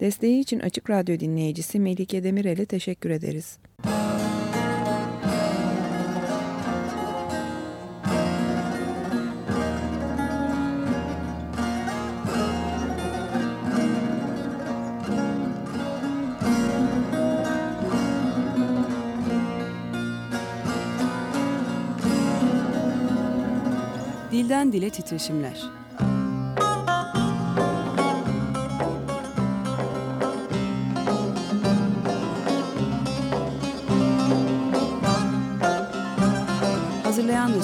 Desteği için Açık Radyo dinleyicisi Melike Demirel'e teşekkür ederiz. Dilden Dile Titreşimler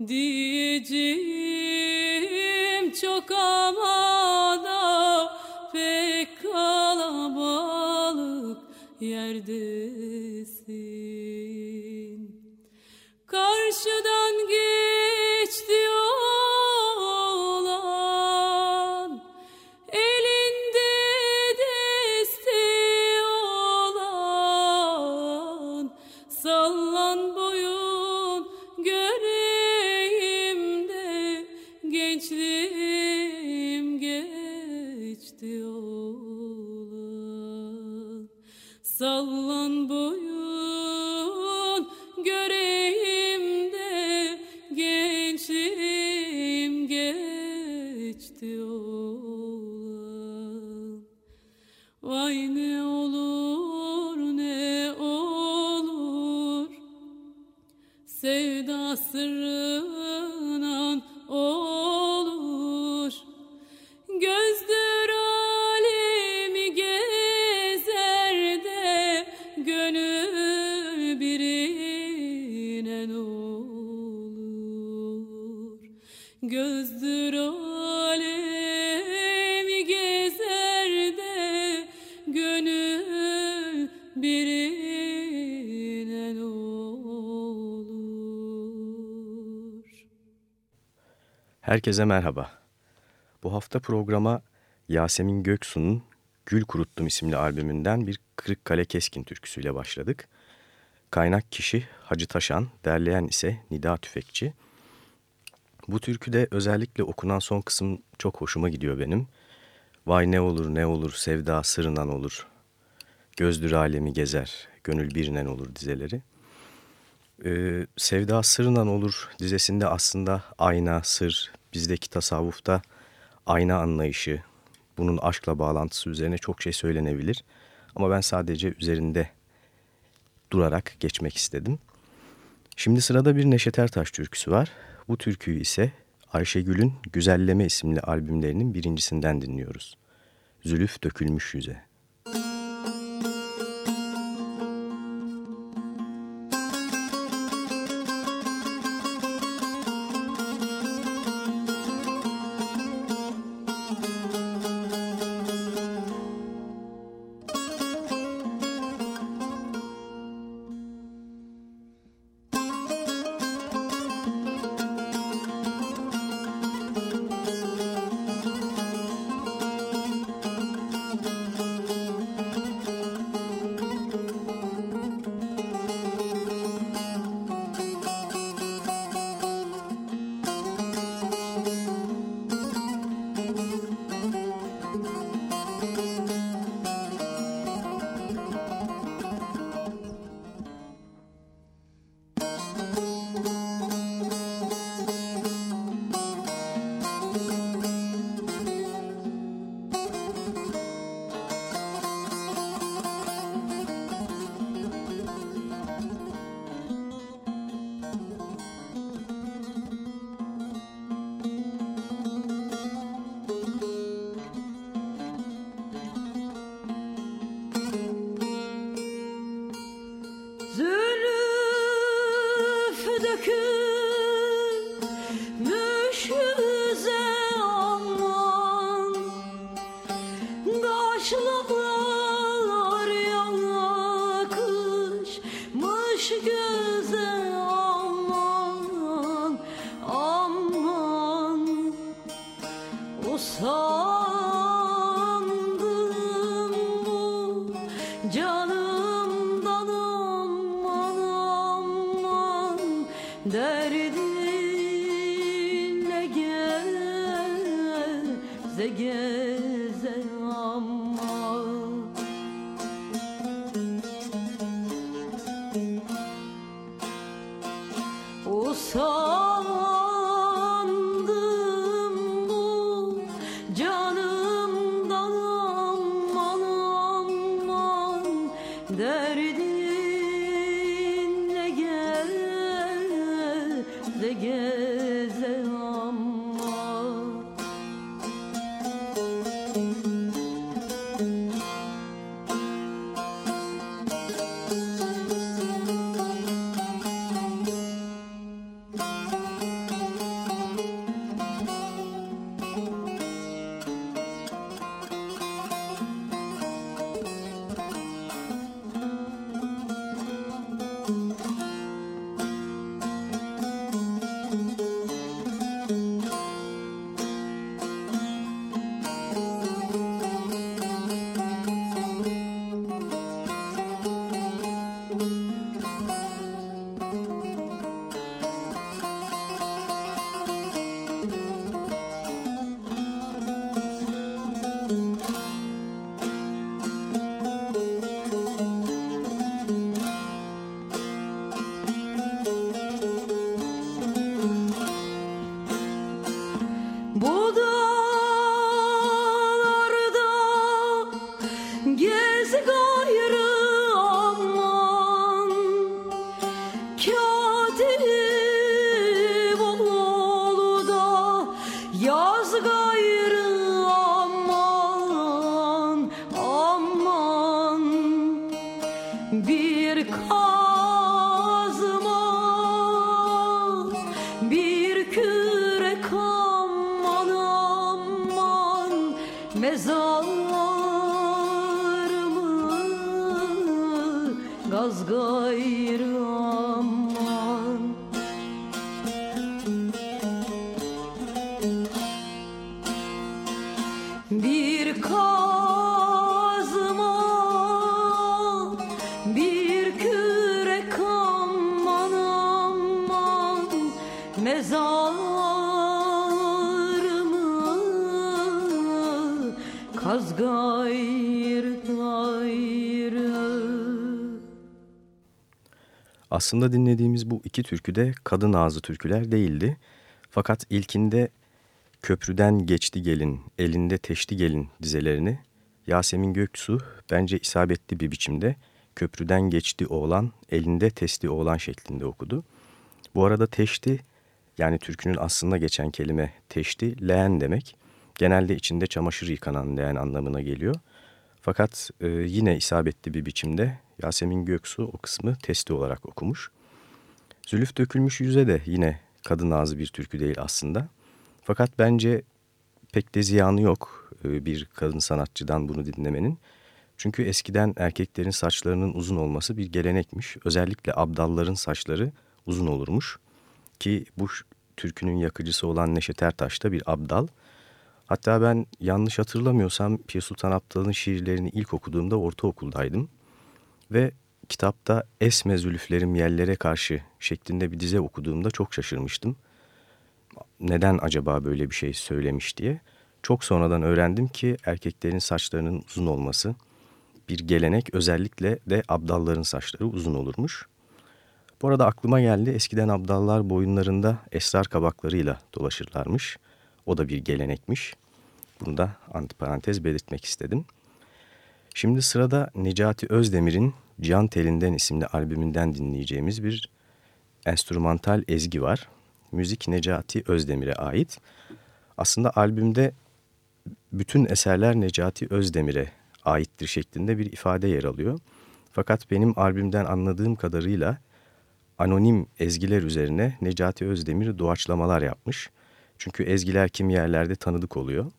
Diyeceğim Herkese merhaba. Bu hafta programa Yasemin Göksu'nun Gül Kuruttum isimli albümünden bir Kırıkkale Keskin türküsüyle başladık. Kaynak kişi Hacı Taşan, derleyen ise Nida Tüfekçi. Bu türküde özellikle okunan son kısım çok hoşuma gidiyor benim. Vay ne olur ne olur sevda sırınan olur. Gözdür alemi gezer, gönül birinen olur dizeleri. Ee, sevda sırınan olur dizesinde aslında ayna, sır, bizdeki tasavvufta ayna anlayışı, bunun aşkla bağlantısı üzerine çok şey söylenebilir. Ama ben sadece üzerinde durarak geçmek istedim. Şimdi sırada bir Neşet Ertaş türküsü var. Bu türküyü ise Ayşegül'ün Güzelleme isimli albümlerinin birincisinden dinliyoruz. Zülüf dökülmüş yüze. Aslında dinlediğimiz bu iki türkü de kadın ağzı türküler değildi. Fakat ilkinde köprüden geçti gelin, elinde teşti gelin dizelerini Yasemin Göksu bence isabetli bir biçimde köprüden geçti oğlan, elinde testi oğlan şeklinde okudu. Bu arada teşti yani türkünün aslında geçen kelime teşti, leğen demek. Genelde içinde çamaşır yıkanan leğen anlamına geliyor. Fakat e, yine isabetli bir biçimde Yasemin Göksu o kısmı testi olarak okumuş. Zülüf dökülmüş yüze de yine kadın ağzı bir türkü değil aslında. Fakat bence pek de ziyanı yok e, bir kadın sanatçıdan bunu dinlemenin. Çünkü eskiden erkeklerin saçlarının uzun olması bir gelenekmiş. Özellikle abdalların saçları uzun olurmuş. Ki bu türkünün yakıcısı olan Neşet Ertaş da bir abdal. Hatta ben yanlış hatırlamıyorsam Pir Sultan Abdal'ın şiirlerini ilk okuduğumda ortaokuldaydım. Ve kitapta Esme zülüflerim yerlere karşı şeklinde bir dize okuduğumda çok şaşırmıştım. Neden acaba böyle bir şey söylemiş diye. Çok sonradan öğrendim ki erkeklerin saçlarının uzun olması bir gelenek özellikle de abdalların saçları uzun olurmuş. Bu arada aklıma geldi eskiden abdallar boyunlarında esrar kabaklarıyla dolaşırlarmış. O da bir gelenekmiş. Bunu da antiparantez belirtmek istedim. Şimdi sırada Necati Özdemir'in Can Telinden isimli albümünden dinleyeceğimiz bir enstrümantal ezgi var. Müzik Necati Özdemir'e ait. Aslında albümde bütün eserler Necati Özdemir'e aittir şeklinde bir ifade yer alıyor. Fakat benim albümden anladığım kadarıyla anonim ezgiler üzerine Necati Özdemir doğaçlamalar yapmış. Çünkü ezgiler kim yerlerde tanıdık oluyor.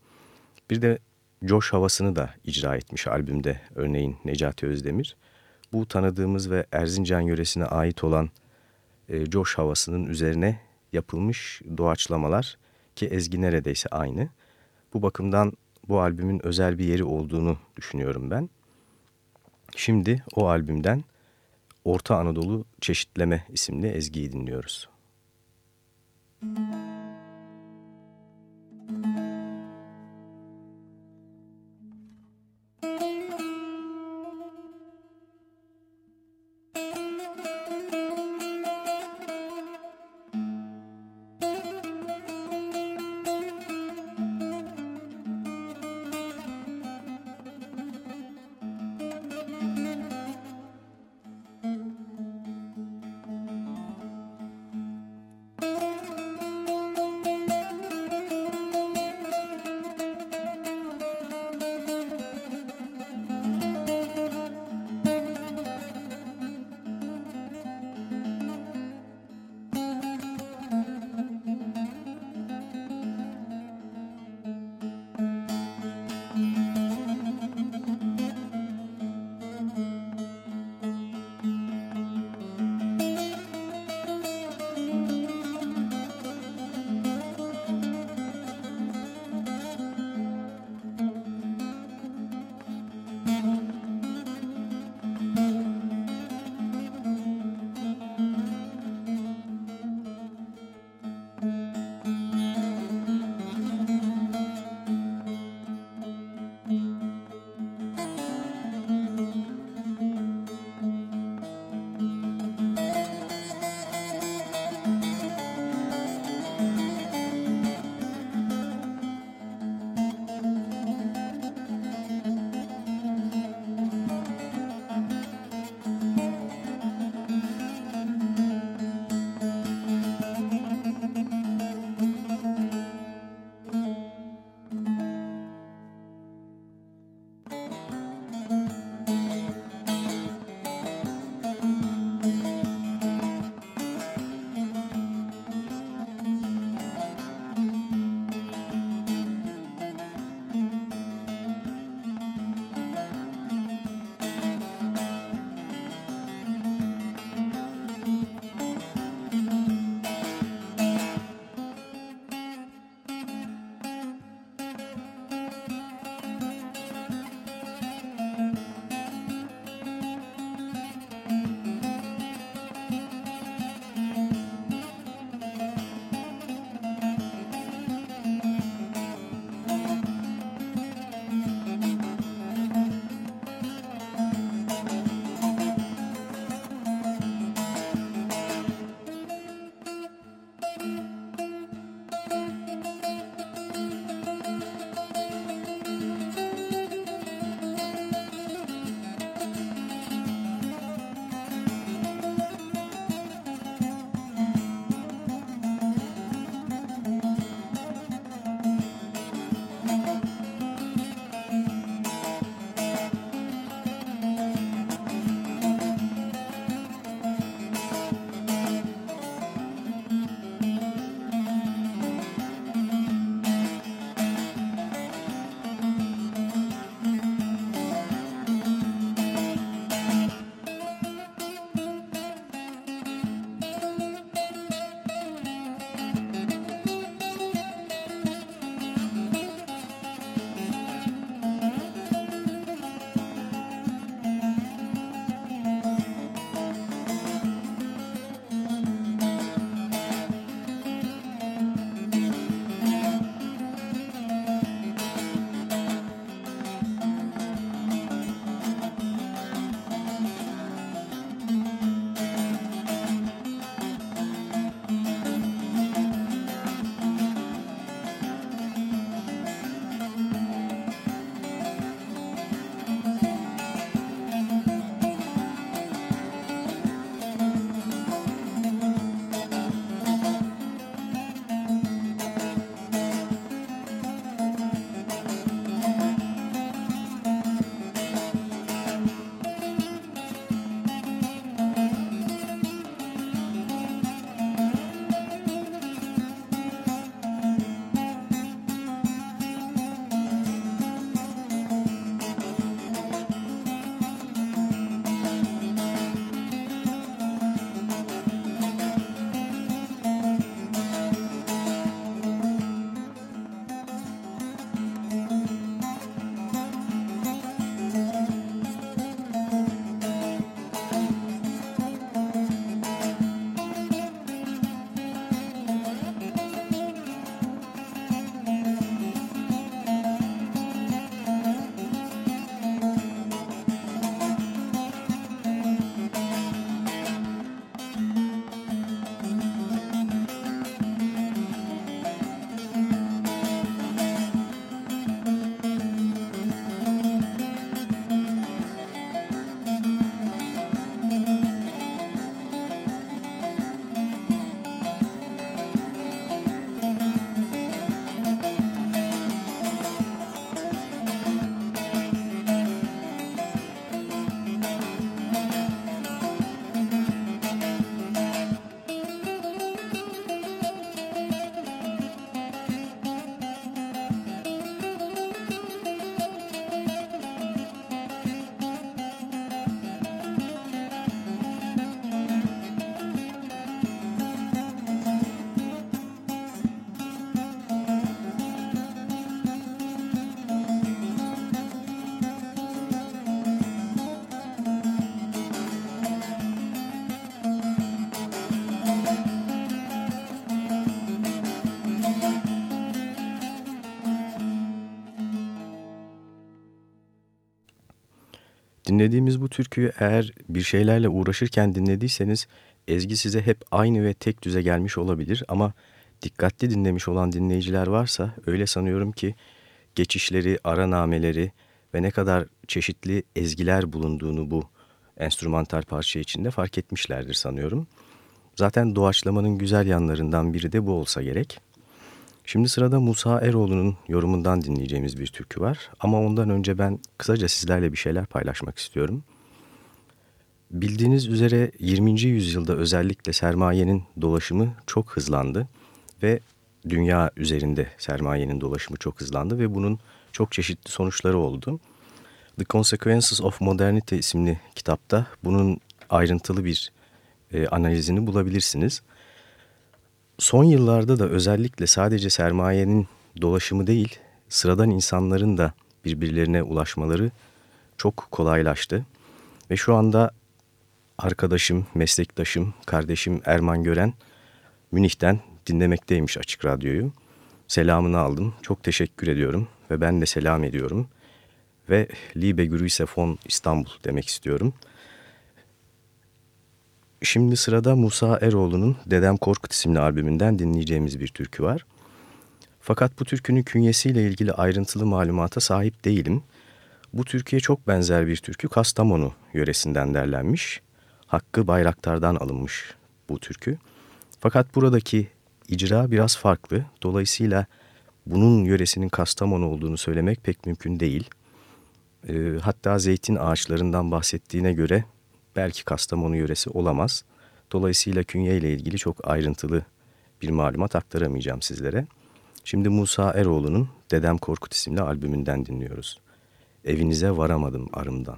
Bir de coş havasını da icra etmiş albümde örneğin Necati Özdemir. bu tanıdığımız ve Erzincan yöresine ait olan e, coş havasının üzerine yapılmış doğaçlamalar ki ezgi neredeyse aynı. Bu bakımdan bu albümün özel bir yeri olduğunu düşünüyorum ben. Şimdi o albümden Orta Anadolu Çeşitleme isimli ezgiyi dinliyoruz. Müzik Dinlediğimiz bu türküyü eğer bir şeylerle uğraşırken dinlediyseniz ezgi size hep aynı ve tek düze gelmiş olabilir ama dikkatli dinlemiş olan dinleyiciler varsa öyle sanıyorum ki geçişleri, ara nameleri ve ne kadar çeşitli ezgiler bulunduğunu bu enstrümantal parça içinde fark etmişlerdir sanıyorum. Zaten doğaçlamanın güzel yanlarından biri de bu olsa gerek. Şimdi sırada Musa Eroğlu'nun yorumundan dinleyeceğimiz bir türkü var. Ama ondan önce ben kısaca sizlerle bir şeyler paylaşmak istiyorum. Bildiğiniz üzere 20. yüzyılda özellikle sermayenin dolaşımı çok hızlandı ve dünya üzerinde sermayenin dolaşımı çok hızlandı ve bunun çok çeşitli sonuçları oldu. The Consequences of Modernity isimli kitapta bunun ayrıntılı bir e, analizini bulabilirsiniz. Son yıllarda da özellikle sadece sermayenin dolaşımı değil, sıradan insanların da birbirlerine ulaşmaları çok kolaylaştı. Ve şu anda arkadaşım, meslektaşım, kardeşim Erman Gören Münih'ten dinlemekteymiş Açık Radyo'yu. Selamını aldım. Çok teşekkür ediyorum ve ben de selam ediyorum. Ve Liebe Grüße von İstanbul demek istiyorum. Şimdi sırada Musa Eroğlu'nun Dedem Korkut isimli albümünden dinleyeceğimiz bir türkü var. Fakat bu türkünün künyesiyle ilgili ayrıntılı malumata sahip değilim. Bu türküye çok benzer bir türkü Kastamonu yöresinden derlenmiş. Hakkı Bayraktar'dan alınmış bu türkü. Fakat buradaki icra biraz farklı. Dolayısıyla bunun yöresinin Kastamonu olduğunu söylemek pek mümkün değil. E, hatta zeytin ağaçlarından bahsettiğine göre belki Kastamonu yöresi olamaz. Dolayısıyla künye ile ilgili çok ayrıntılı bir malumat aktaramayacağım sizlere. Şimdi Musa Eroğlu'nun Dedem Korkut isimli albümünden dinliyoruz. Evinize varamadım arımdan.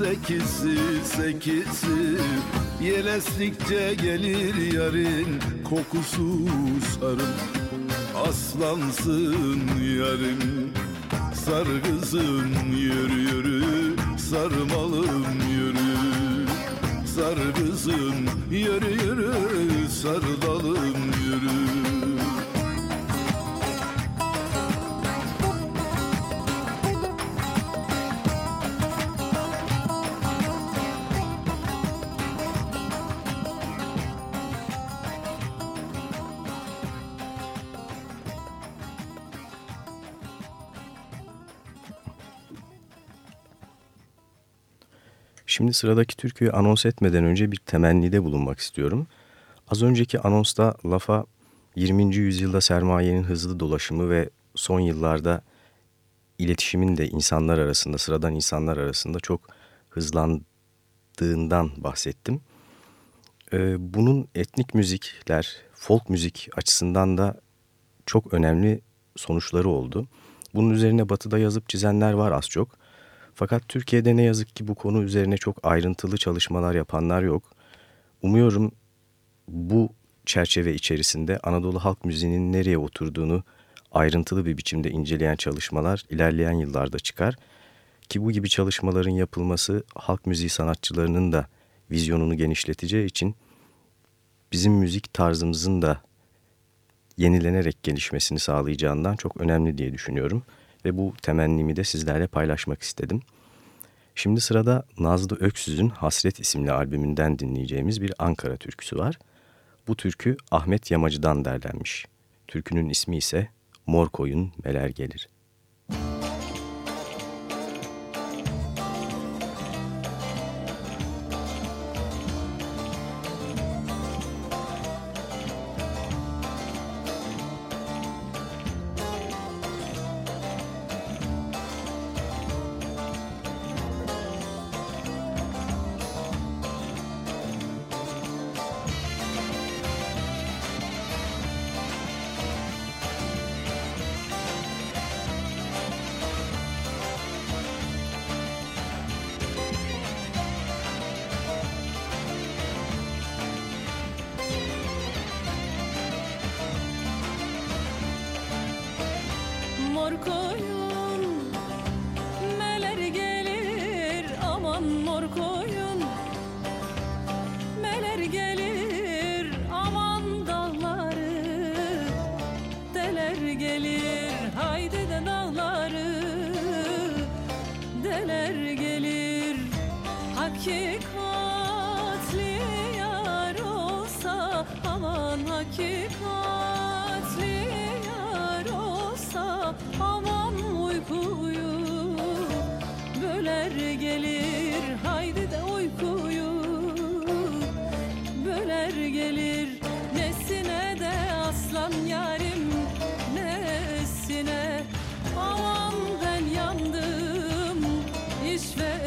sekisi sekisi. Yeleslikçe gelir yarın kokusu sarım Aslansın yarım Sar kızım yürü yürü sarmalım yürü. Sar kızım yürü yürü sarılalım yürü Şimdi sıradaki türküyü anons etmeden önce bir temennide bulunmak istiyorum. Az önceki anonsta lafa 20. yüzyılda sermayenin hızlı dolaşımı ve son yıllarda iletişimin de insanlar arasında, sıradan insanlar arasında çok hızlandığından bahsettim. Ee, bunun etnik müzikler, folk müzik açısından da çok önemli sonuçları oldu. Bunun üzerine batıda yazıp çizenler var az çok. Fakat Türkiye'de ne yazık ki bu konu üzerine çok ayrıntılı çalışmalar yapanlar yok. Umuyorum bu çerçeve içerisinde Anadolu halk müziğinin nereye oturduğunu ayrıntılı bir biçimde inceleyen çalışmalar ilerleyen yıllarda çıkar. Ki bu gibi çalışmaların yapılması halk müziği sanatçılarının da vizyonunu genişleteceği için bizim müzik tarzımızın da yenilenerek gelişmesini sağlayacağından çok önemli diye düşünüyorum. Ve bu temennimi de sizlerle paylaşmak istedim. Şimdi sırada Nazlı Öksüz'ün Hasret isimli albümünden dinleyeceğimiz bir Ankara türküsü var. Bu türkü Ahmet Yamacı'dan derlenmiş. Türkünün ismi ise Mor Koyun Meler Gelir.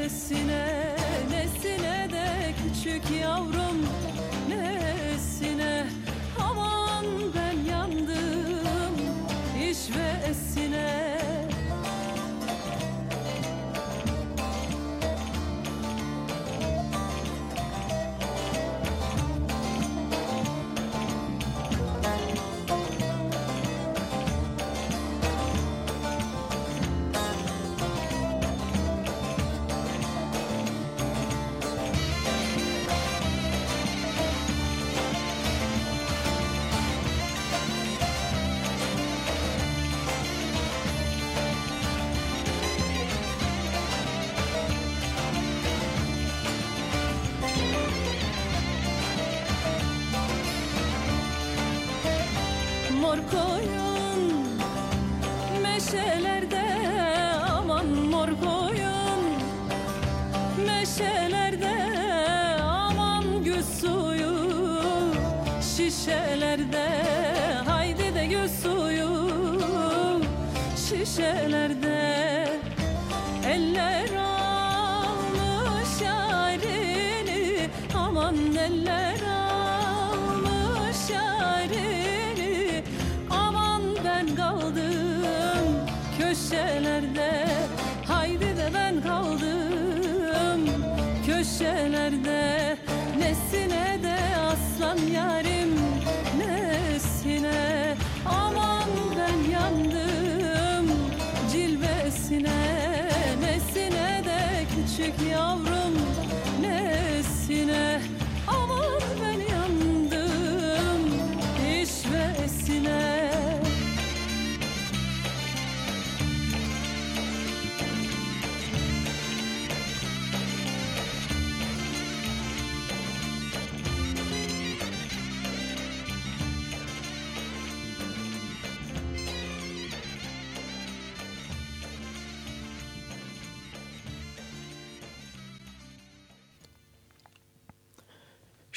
nesine nesine de küçük yavrum nesine? Aman ben yandım iş ve esine. köşelerde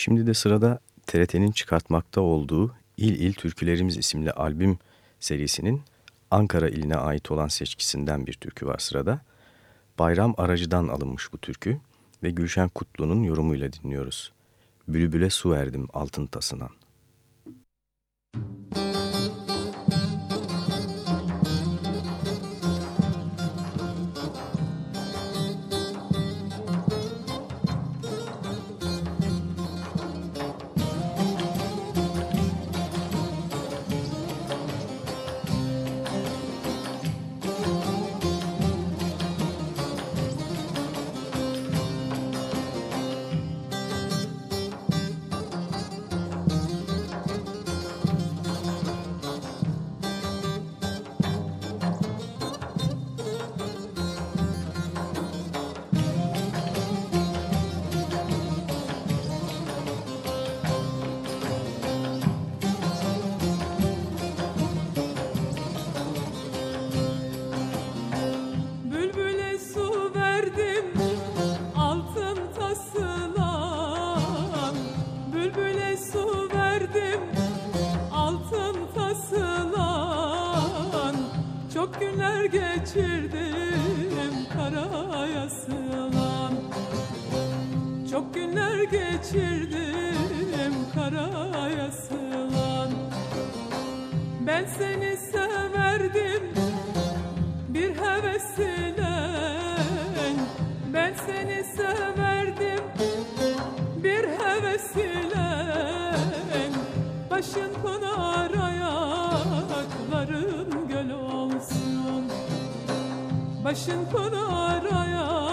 Şimdi de sırada TRT'nin çıkartmakta olduğu İl İl Türkülerimiz isimli albüm serisinin Ankara iline ait olan seçkisinden bir türkü var sırada. Bayram Aracı'dan alınmış bu türkü ve Gülşen Kutlu'nun yorumuyla dinliyoruz. Bülbüle su verdim altın tasınan. Müzik su verdim altın tasılan Çok günler geçirdim karaya sığılan. Çok günler geçirdim karaya sığılan. Ben seni Başın pınar ayakların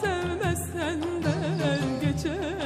sevmezsen de geçemiyorum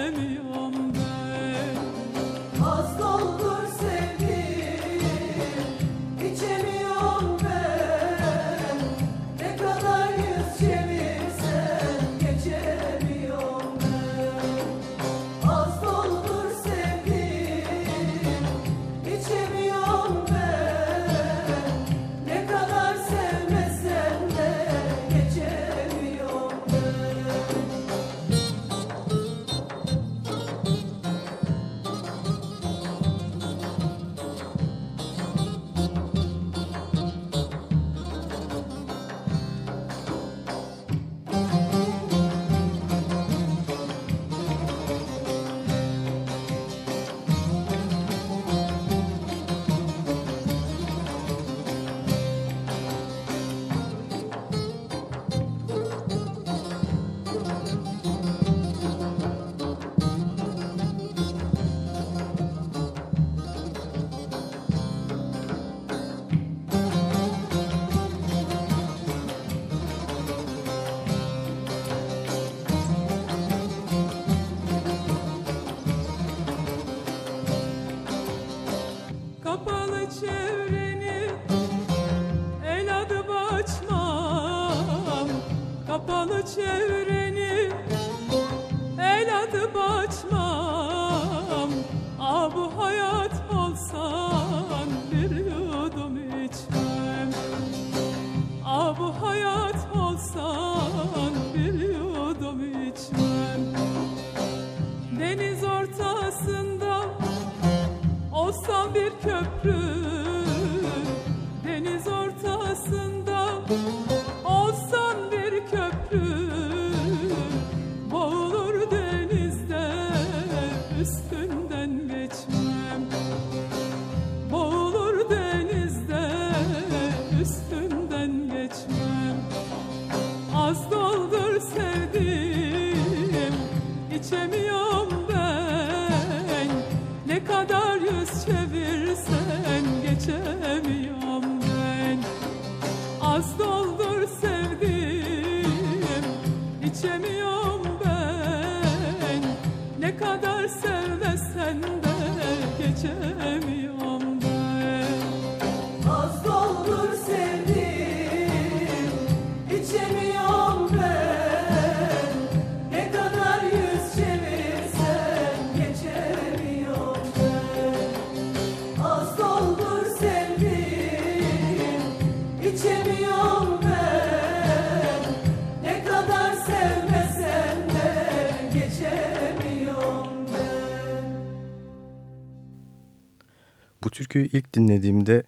türküyü ilk dinlediğimde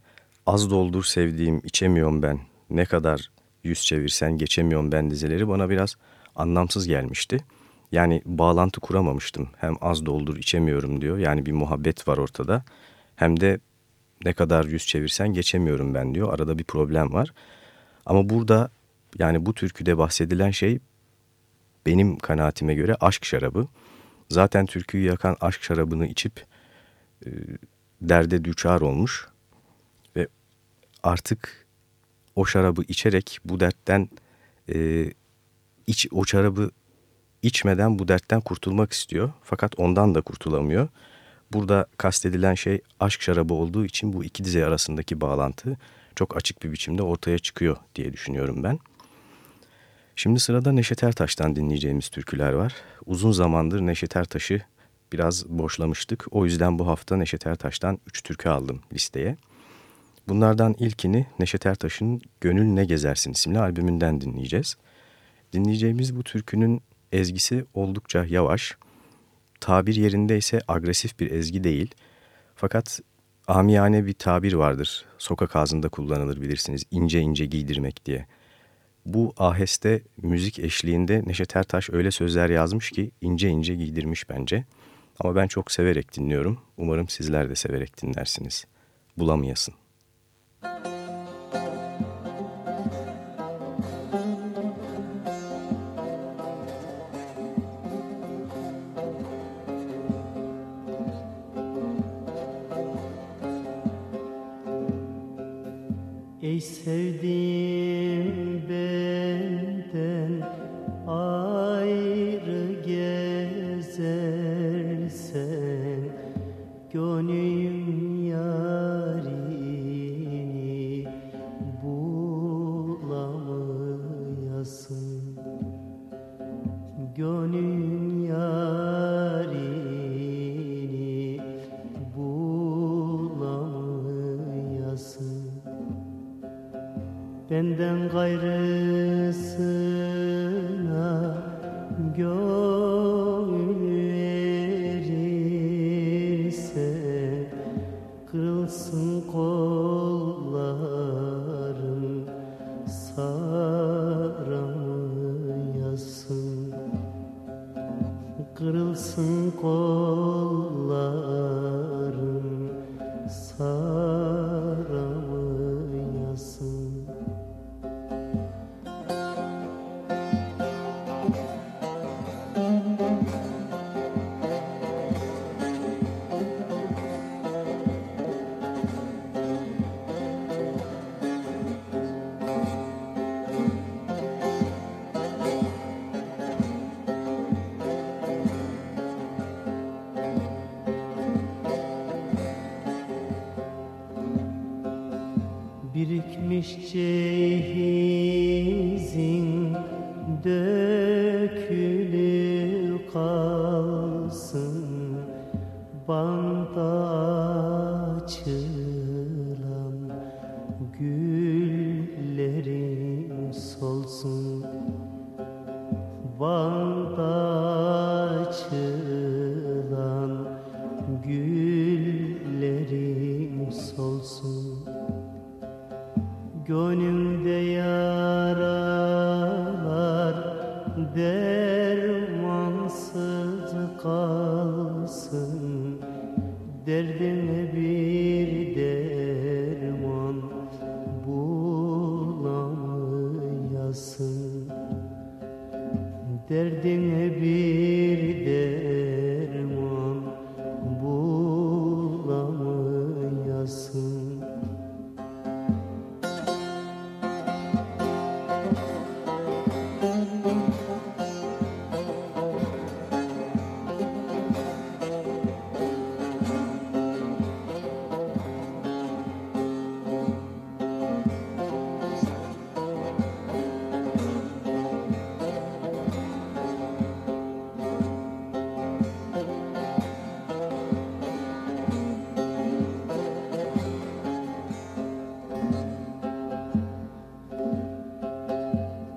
az doldur sevdiğim, içemiyorum ben, ne kadar yüz çevirsen geçemiyorum ben dizeleri bana biraz anlamsız gelmişti. Yani bağlantı kuramamıştım. Hem az doldur içemiyorum diyor. Yani bir muhabbet var ortada. Hem de ne kadar yüz çevirsen geçemiyorum ben diyor. Arada bir problem var. Ama burada yani bu türküde bahsedilen şey benim kanaatime göre aşk şarabı. Zaten türküyü yakan aşk şarabını içip derde düçar olmuş ve artık o şarabı içerek bu dertten e, iç o şarabı içmeden bu dertten kurtulmak istiyor. Fakat ondan da kurtulamıyor. Burada kastedilen şey aşk şarabı olduğu için bu iki dize arasındaki bağlantı çok açık bir biçimde ortaya çıkıyor diye düşünüyorum ben. Şimdi sırada Neşet Ertaş'tan dinleyeceğimiz türküler var. Uzun zamandır Neşet Ertaş'ı biraz boşlamıştık. O yüzden bu hafta Neşet Ertaş'tan 3 türkü aldım listeye. Bunlardan ilkini Neşet Ertaş'ın Gönül Ne Gezersin isimli albümünden dinleyeceğiz. Dinleyeceğimiz bu türkünün ezgisi oldukça yavaş. Tabir yerinde ise agresif bir ezgi değil. Fakat amiyane bir tabir vardır. Sokak ağzında kullanılır bilirsiniz. ince ince giydirmek diye. Bu aheste müzik eşliğinde Neşet Ertaş öyle sözler yazmış ki ince ince giydirmiş bence. Ama ben çok severek dinliyorum. Umarım sizler de severek dinlersiniz. Bulamayasın. Ey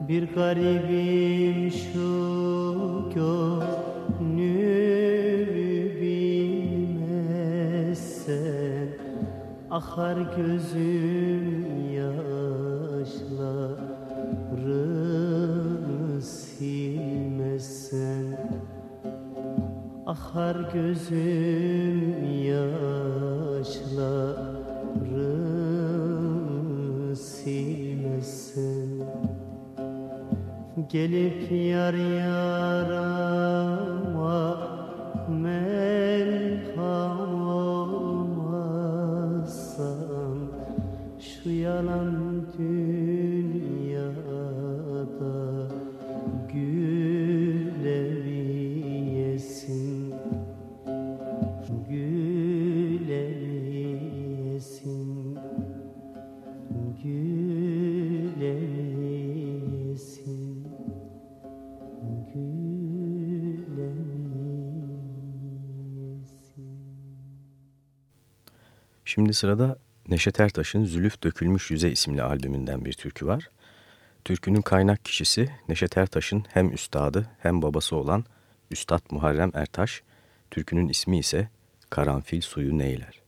Bir garibim şu gönlümü bilmezsen Akar gözüm yaşları silmezsen Akar gözüm Gelip yar yarama Şimdi sırada Neşet Ertaş'ın Zülüf Dökülmüş Yüze isimli albümünden bir türkü var. Türkünün kaynak kişisi Neşet Ertaş'ın hem üstadı hem babası olan Üstad Muharrem Ertaş. Türkünün ismi ise Karanfil Suyu Neyler.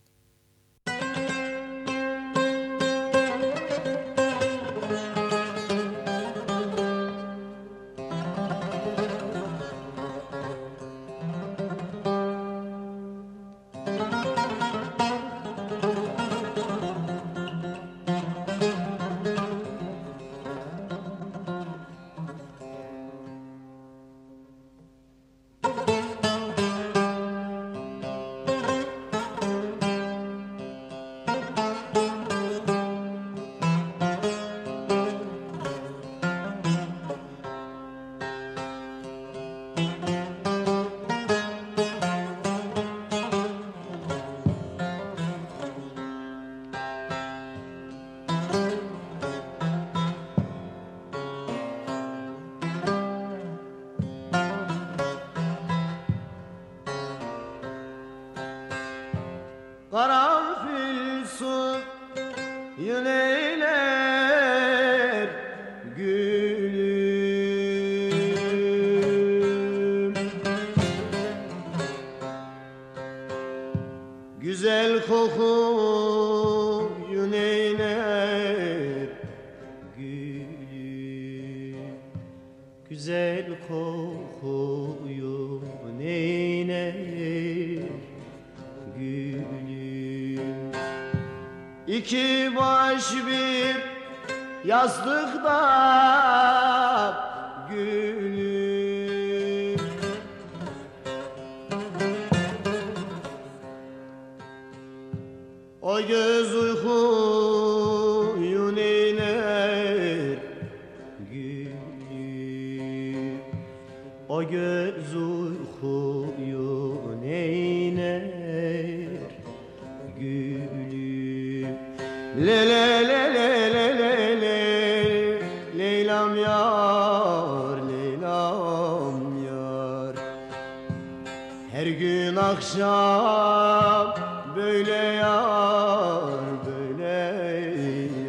Akşam böyle yar böyle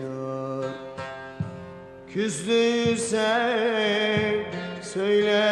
yar. Küstüyse söyle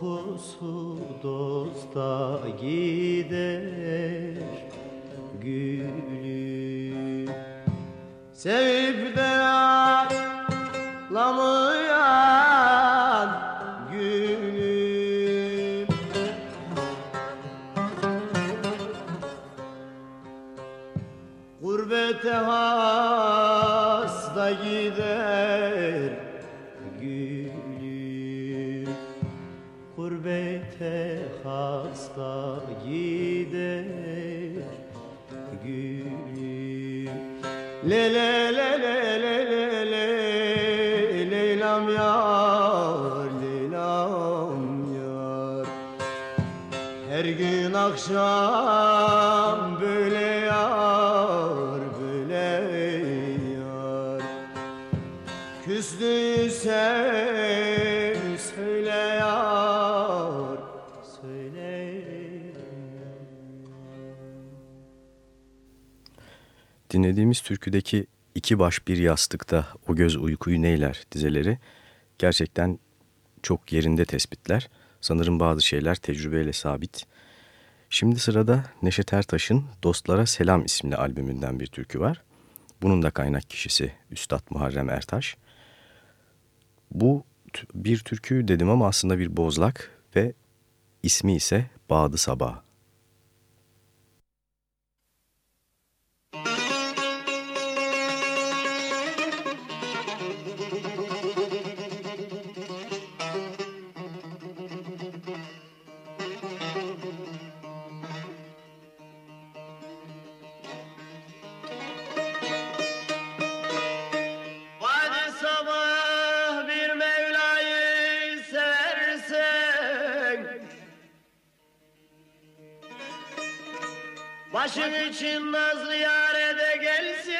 Kokusu dosta gider gülüm Sevip de ağlamayan akşam böyle yar böyle yar Küstüysen söyle yar söyle Dinlediğimiz türküdeki iki baş bir yastıkta o göz uykuyu neyler dizeleri gerçekten çok yerinde tespitler. Sanırım bazı şeyler tecrübeyle sabit. Şimdi sırada Neşet Ertaş'ın Dostlara Selam isimli albümünden bir türkü var. Bunun da kaynak kişisi Üstad Muharrem Ertaş. Bu bir türkü dedim ama aslında bir bozlak ve ismi ise Bağdı Sabah. Başın için nazlı yare de gelsin.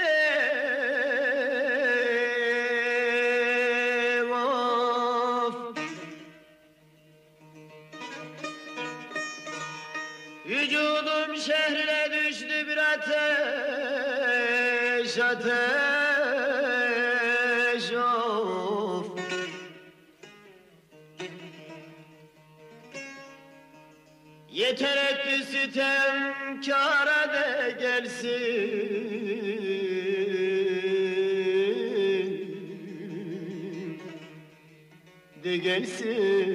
Vücudum şehrine düştü bir ateş ateş of Yeter etti sitem De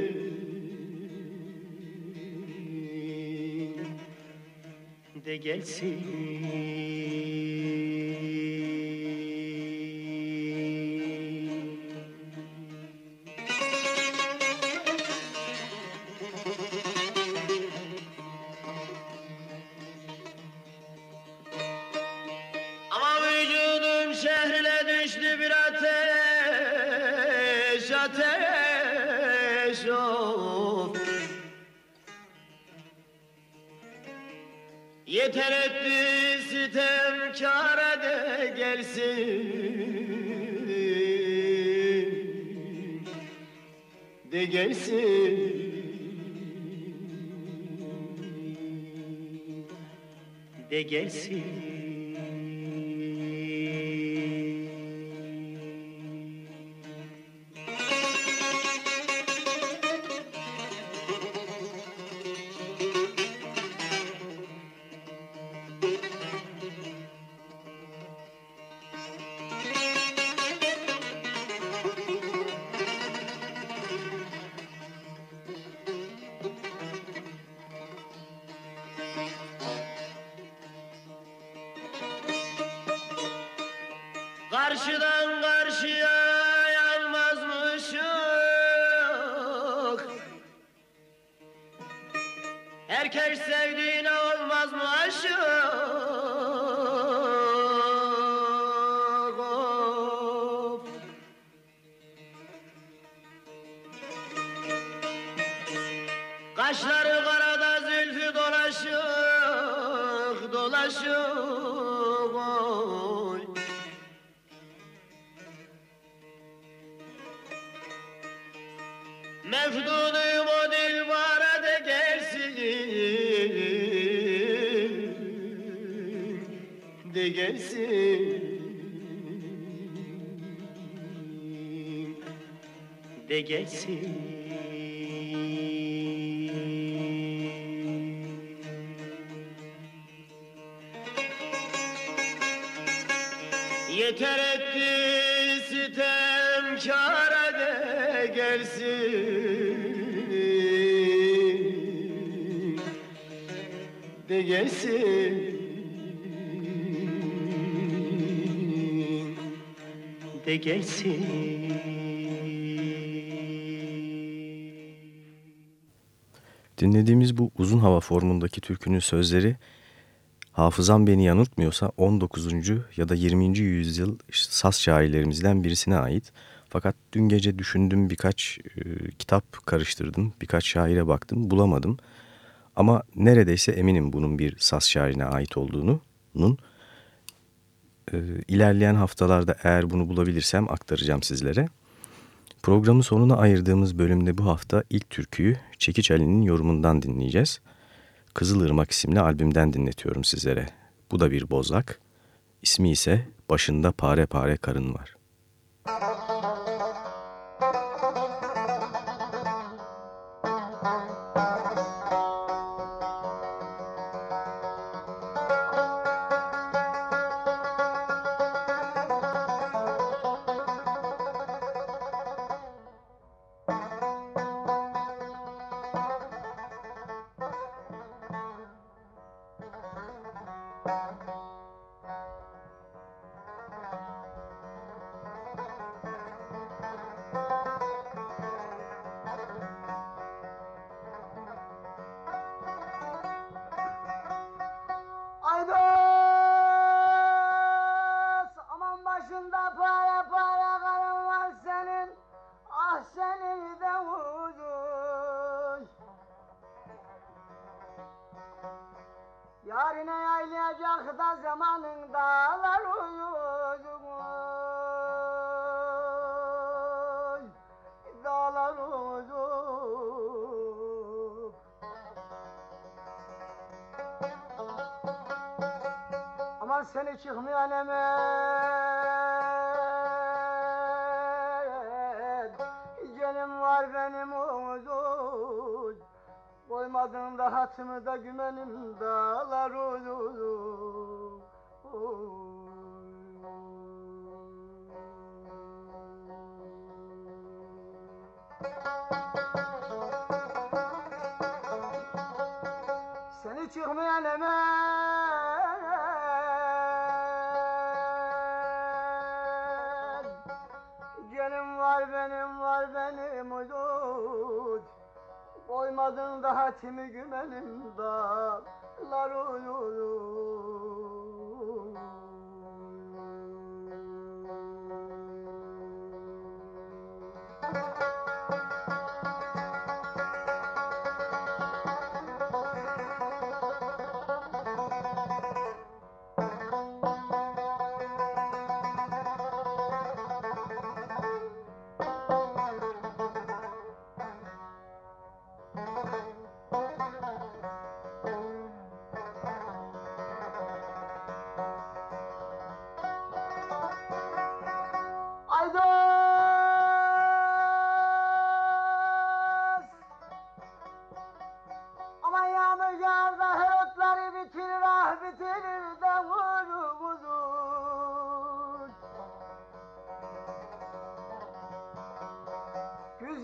gelsin De gelsin De gelsin Dinlediğimiz bu uzun hava formundaki türkünün sözleri hafızam beni yanıltmıyorsa 19. ya da 20. yüzyıl saz şairlerimizden birisine ait. Fakat dün gece düşündüm birkaç e, kitap karıştırdım, birkaç şaire baktım bulamadım. Ama neredeyse eminim bunun bir saz şairine ait olduğunun. E, ilerleyen haftalarda eğer bunu bulabilirsem aktaracağım sizlere. Programın sonuna ayırdığımız bölümde bu hafta ilk türküyü Çekiç Ali'nin yorumundan dinleyeceğiz. Kızılırmak isimli albümden dinletiyorum sizlere. Bu da bir bozlak. İsmi ise Başında Pare Pare Karın Var. Aydos seni çıkmayan emek Canım var benim umudum Koymadın da hatımı da gümenim dağlar uyudu Koymadın da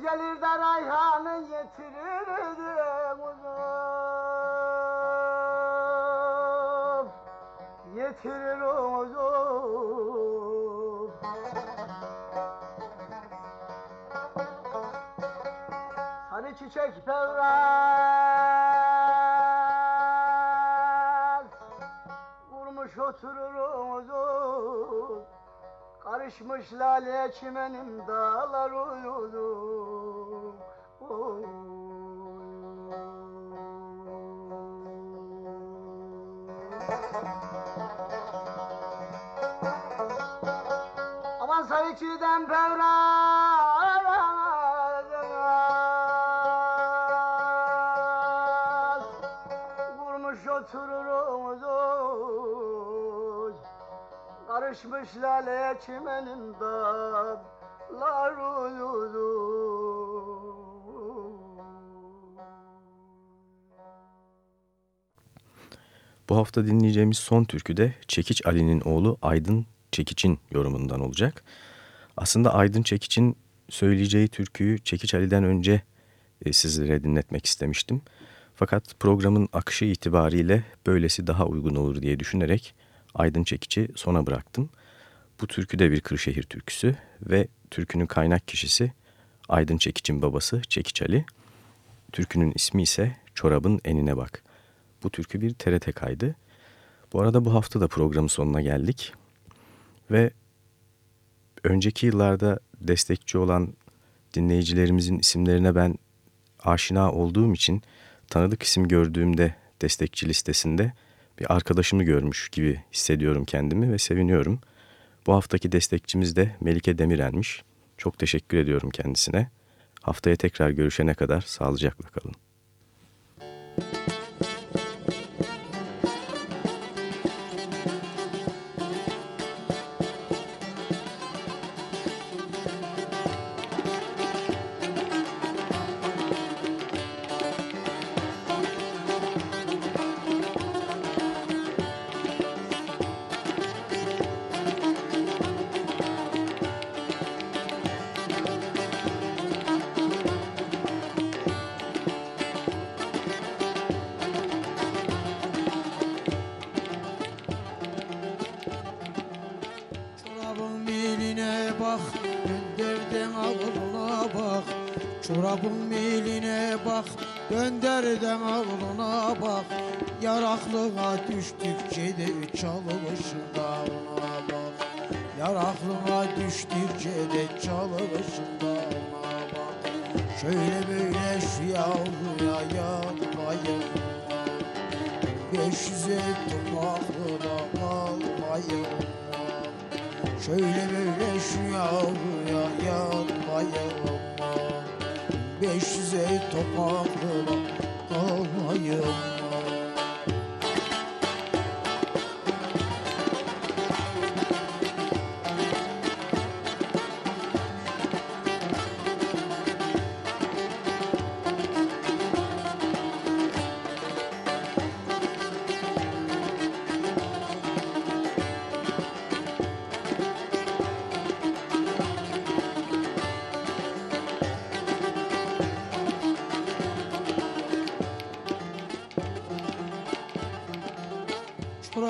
gelir de rayhanı getirir de vurur Getirir vurur Sarı çiçek pevraz Vurmuş otururuz Karışmış lale çimenim dağlar uyudu Karışmış lale çimenin dallar ululu. Bu hafta dinleyeceğimiz son türkü de Çekiç Ali'nin oğlu Aydın Çekiç'in yorumundan olacak. Aslında Aydın Çekiç'in söyleyeceği türküyü Çekiç Ali'den önce e, sizlere dinletmek istemiştim. Fakat programın akışı itibariyle böylesi daha uygun olur diye düşünerek Aydın Çekiç'i sona bıraktım. Bu türkü de bir Kırşehir türküsü ve türkünün kaynak kişisi Aydın Çekiç'in babası Çekiç Ali. Türkünün ismi ise Çorabın Enine Bak. Bu türkü bir TRT kaydı. Bu arada bu hafta da programın sonuna geldik. Ve önceki yıllarda destekçi olan dinleyicilerimizin isimlerine ben aşina olduğum için tanıdık isim gördüğümde destekçi listesinde bir arkadaşımı görmüş gibi hissediyorum kendimi ve seviniyorum. Bu haftaki destekçimiz de Melike Demiren'miş. Çok teşekkür ediyorum kendisine. Haftaya tekrar görüşene kadar sağlıcakla kalın.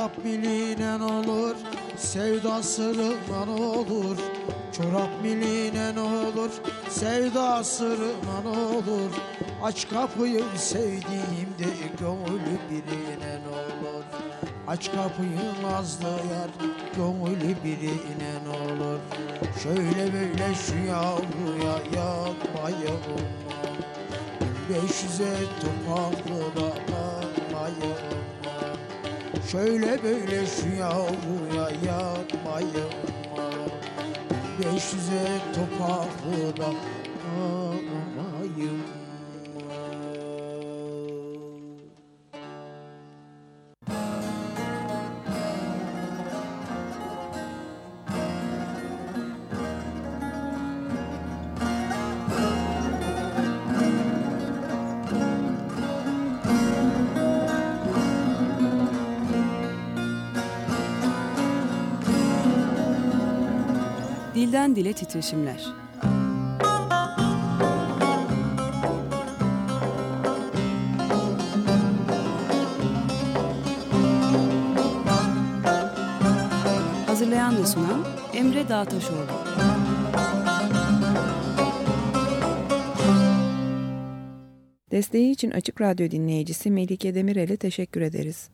Çorap bilinen olur, sevdasından olur. Çorap bilinen olur, sevdasından olur. Aç kapıyı sevdiğimde gönlü bilinen olur. Aç kapıyı nazlı yar, gönlü bilinen olur. Şöyle böyle şu yavruya. Beş yüze topaklı da. Şöyle böyle şu yavruya yapmayın. Beş yüze topaklı da Dilden dile titreşimler. Hazırlayan ve sunan Emre Dağtaşoğlu. Desteği için Açık Radyo dinleyicisi Melike Demirel'e teşekkür ederiz.